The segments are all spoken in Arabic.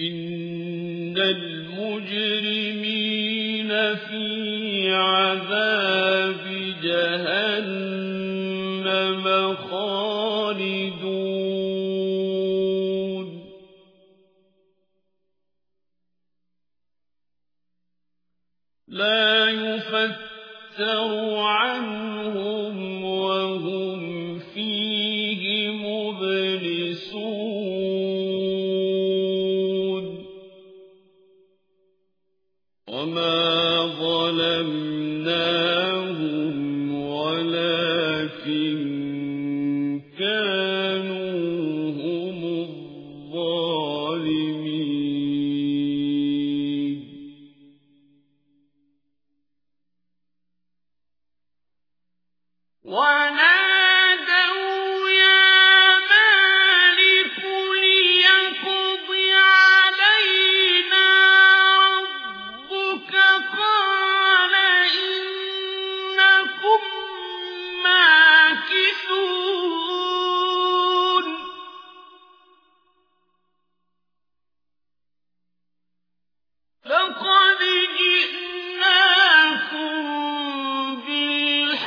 إن المجرمين في عذاب جهنم خالدون لا يفتر وما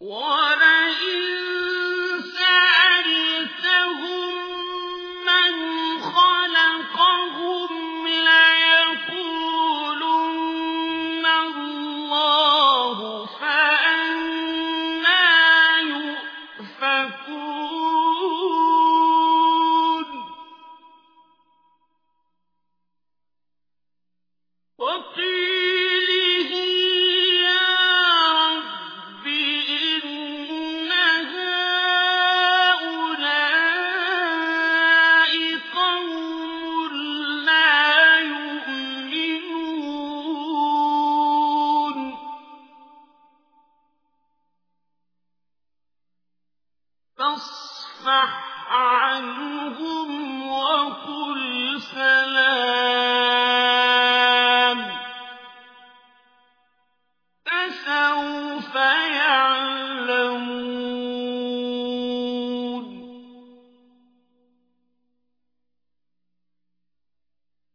ولئن فاصفح عنهم وقل سلام. فسوف